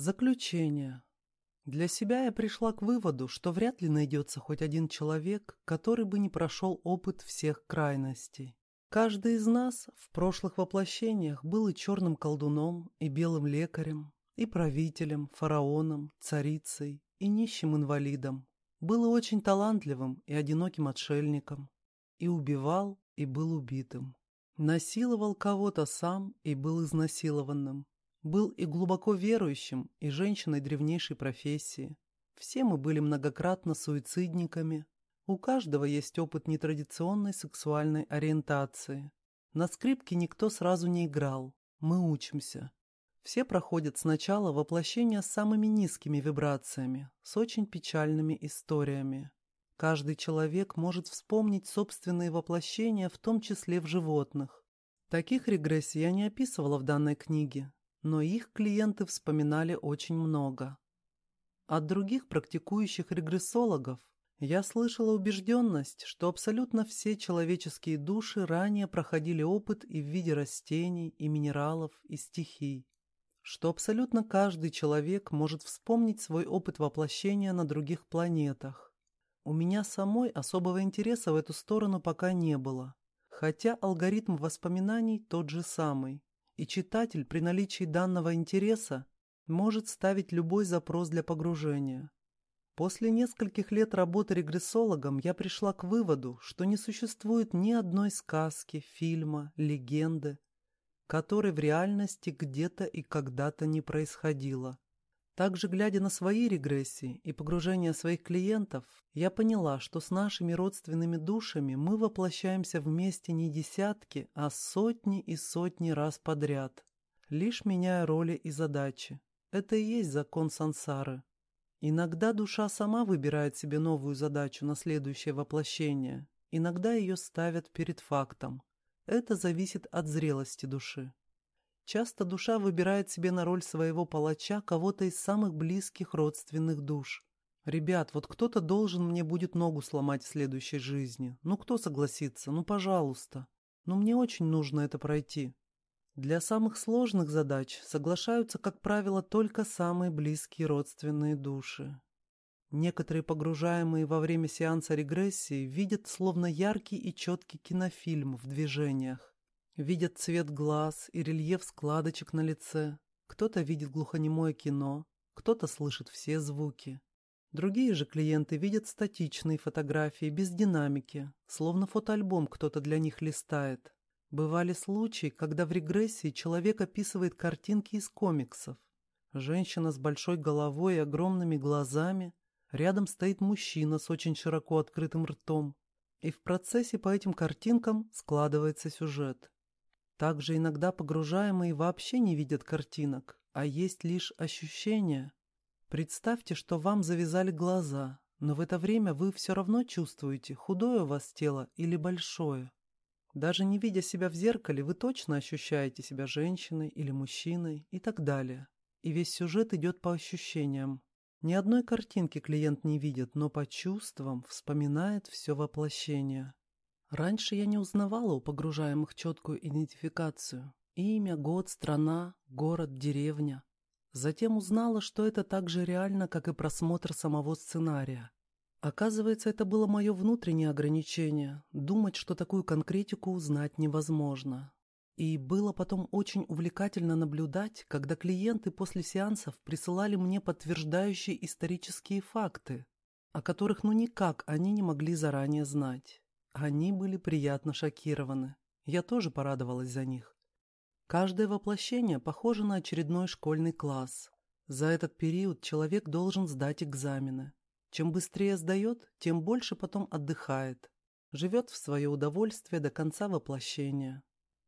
Заключение. Для себя я пришла к выводу, что вряд ли найдется хоть один человек, который бы не прошел опыт всех крайностей. Каждый из нас в прошлых воплощениях был и черным колдуном, и белым лекарем, и правителем, фараоном, царицей, и нищим инвалидом. Был очень талантливым и одиноким отшельником. И убивал, и был убитым. Насиловал кого-то сам и был изнасилованным. Был и глубоко верующим, и женщиной древнейшей профессии. Все мы были многократно суицидниками. У каждого есть опыт нетрадиционной сексуальной ориентации. На скрипке никто сразу не играл. Мы учимся. Все проходят сначала воплощение с самыми низкими вибрациями, с очень печальными историями. Каждый человек может вспомнить собственные воплощения, в том числе в животных. Таких регрессий я не описывала в данной книге, но их клиенты вспоминали очень много. От других практикующих регрессологов я слышала убежденность, что абсолютно все человеческие души ранее проходили опыт и в виде растений, и минералов, и стихий, что абсолютно каждый человек может вспомнить свой опыт воплощения на других планетах. У меня самой особого интереса в эту сторону пока не было, хотя алгоритм воспоминаний тот же самый и читатель при наличии данного интереса может ставить любой запрос для погружения. После нескольких лет работы регрессологом я пришла к выводу, что не существует ни одной сказки, фильма, легенды, которой в реальности где-то и когда-то не происходило. Также, глядя на свои регрессии и погружение своих клиентов, я поняла, что с нашими родственными душами мы воплощаемся вместе не десятки, а сотни и сотни раз подряд, лишь меняя роли и задачи. Это и есть закон сансары. Иногда душа сама выбирает себе новую задачу на следующее воплощение, иногда ее ставят перед фактом. Это зависит от зрелости души. Часто душа выбирает себе на роль своего палача кого-то из самых близких родственных душ. Ребят, вот кто-то должен мне будет ногу сломать в следующей жизни. Ну кто согласится? Ну пожалуйста. Но мне очень нужно это пройти. Для самых сложных задач соглашаются, как правило, только самые близкие родственные души. Некоторые погружаемые во время сеанса регрессии видят словно яркий и четкий кинофильм в движениях. Видят цвет глаз и рельеф складочек на лице. Кто-то видит глухонемое кино, кто-то слышит все звуки. Другие же клиенты видят статичные фотографии без динамики, словно фотоальбом кто-то для них листает. Бывали случаи, когда в регрессии человек описывает картинки из комиксов. Женщина с большой головой и огромными глазами, рядом стоит мужчина с очень широко открытым ртом, и в процессе по этим картинкам складывается сюжет. Также иногда погружаемые вообще не видят картинок, а есть лишь ощущения. Представьте, что вам завязали глаза, но в это время вы все равно чувствуете, худое у вас тело или большое. Даже не видя себя в зеркале, вы точно ощущаете себя женщиной или мужчиной и так далее. И весь сюжет идет по ощущениям. Ни одной картинки клиент не видит, но по чувствам вспоминает все воплощение. Раньше я не узнавала у погружаемых четкую идентификацию. Имя, год, страна, город, деревня. Затем узнала, что это так же реально, как и просмотр самого сценария. Оказывается, это было мое внутреннее ограничение – думать, что такую конкретику узнать невозможно. И было потом очень увлекательно наблюдать, когда клиенты после сеансов присылали мне подтверждающие исторические факты, о которых ну никак они не могли заранее знать. Они были приятно шокированы. Я тоже порадовалась за них. Каждое воплощение похоже на очередной школьный класс. За этот период человек должен сдать экзамены. Чем быстрее сдает, тем больше потом отдыхает. Живет в свое удовольствие до конца воплощения.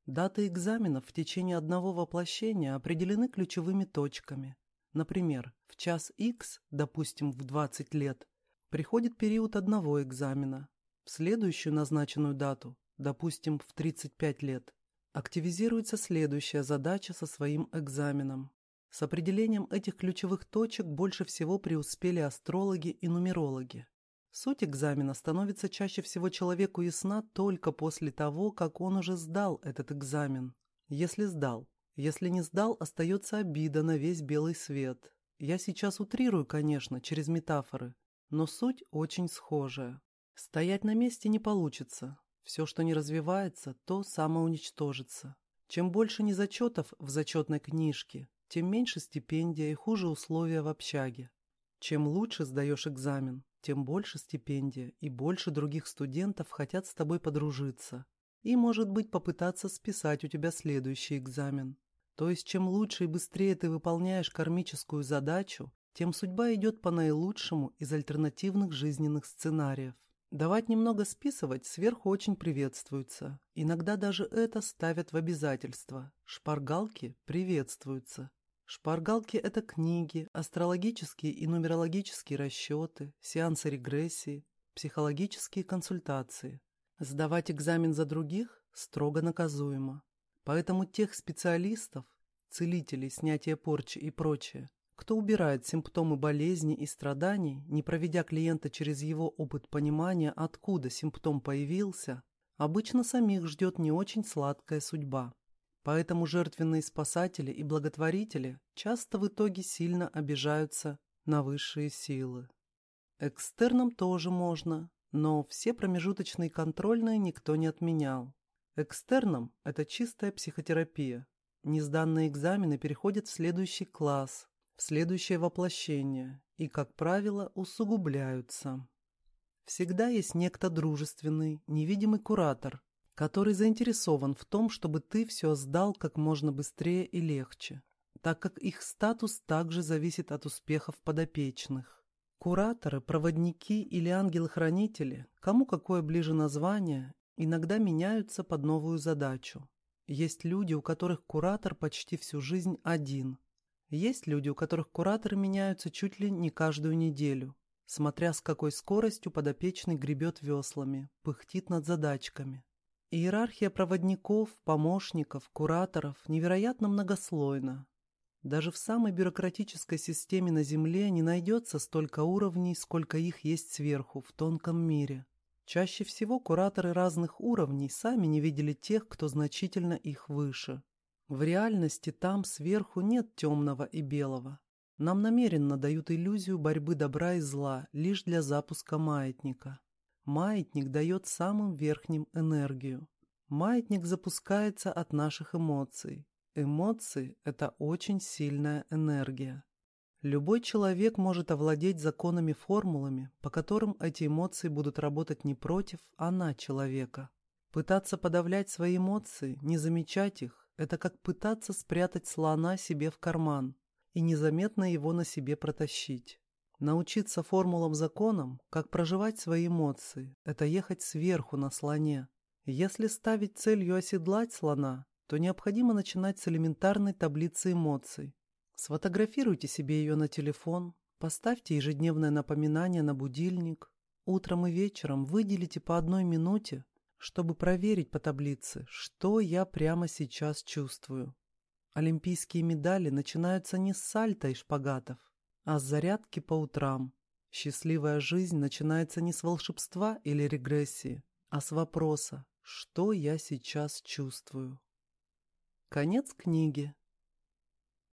Даты экзаменов в течение одного воплощения определены ключевыми точками. Например, в час X, допустим, в 20 лет, приходит период одного экзамена, следующую назначенную дату, допустим, в 35 лет, активизируется следующая задача со своим экзаменом. С определением этих ключевых точек больше всего преуспели астрологи и нумерологи. Суть экзамена становится чаще всего человеку ясна только после того, как он уже сдал этот экзамен. Если сдал. Если не сдал, остается обида на весь белый свет. Я сейчас утрирую, конечно, через метафоры, но суть очень схожая. Стоять на месте не получится. Все, что не развивается, то самоуничтожится. Чем больше незачетов в зачетной книжке, тем меньше стипендия и хуже условия в общаге. Чем лучше сдаешь экзамен, тем больше стипендия и больше других студентов хотят с тобой подружиться. И, может быть, попытаться списать у тебя следующий экзамен. То есть, чем лучше и быстрее ты выполняешь кармическую задачу, тем судьба идет по наилучшему из альтернативных жизненных сценариев. Давать немного списывать сверху очень приветствуется. Иногда даже это ставят в обязательство. Шпаргалки приветствуются. Шпаргалки – это книги, астрологические и нумерологические расчеты, сеансы регрессии, психологические консультации. Сдавать экзамен за других строго наказуемо. Поэтому тех специалистов, целителей, снятия порчи и прочее, кто убирает симптомы болезни и страданий, не проведя клиента через его опыт понимания, откуда симптом появился, обычно самих ждет не очень сладкая судьба. Поэтому жертвенные спасатели и благотворители часто в итоге сильно обижаются на высшие силы. Экстерном тоже можно, но все промежуточные контрольные никто не отменял. Экстерном – это чистая психотерапия. Несданные экзамены переходят в следующий класс, в следующее воплощение и, как правило, усугубляются. Всегда есть некто дружественный, невидимый куратор, который заинтересован в том, чтобы ты все сдал как можно быстрее и легче, так как их статус также зависит от успехов подопечных. Кураторы, проводники или ангелы-хранители, кому какое ближе название, иногда меняются под новую задачу. Есть люди, у которых куратор почти всю жизнь один – есть люди, у которых кураторы меняются чуть ли не каждую неделю, смотря с какой скоростью подопечный гребет веслами, пыхтит над задачками. Иерархия проводников, помощников, кураторов невероятно многослойна. Даже в самой бюрократической системе на Земле не найдется столько уровней, сколько их есть сверху, в тонком мире. Чаще всего кураторы разных уровней сами не видели тех, кто значительно их выше. В реальности там сверху нет темного и белого. Нам намеренно дают иллюзию борьбы добра и зла лишь для запуска маятника. Маятник дает самым верхним энергию. Маятник запускается от наших эмоций. Эмоции – это очень сильная энергия. Любой человек может овладеть законами-формулами, по которым эти эмоции будут работать не против, а на человека. Пытаться подавлять свои эмоции, не замечать их, это как пытаться спрятать слона себе в карман и незаметно его на себе протащить. Научиться формулам-законам, как проживать свои эмоции, это ехать сверху на слоне. Если ставить целью оседлать слона, то необходимо начинать с элементарной таблицы эмоций. Сфотографируйте себе ее на телефон, поставьте ежедневное напоминание на будильник. Утром и вечером выделите по одной минуте чтобы проверить по таблице, что я прямо сейчас чувствую. Олимпийские медали начинаются не с сальта и шпагатов, а с зарядки по утрам. Счастливая жизнь начинается не с волшебства или регрессии, а с вопроса «Что я сейчас чувствую?». Конец книги.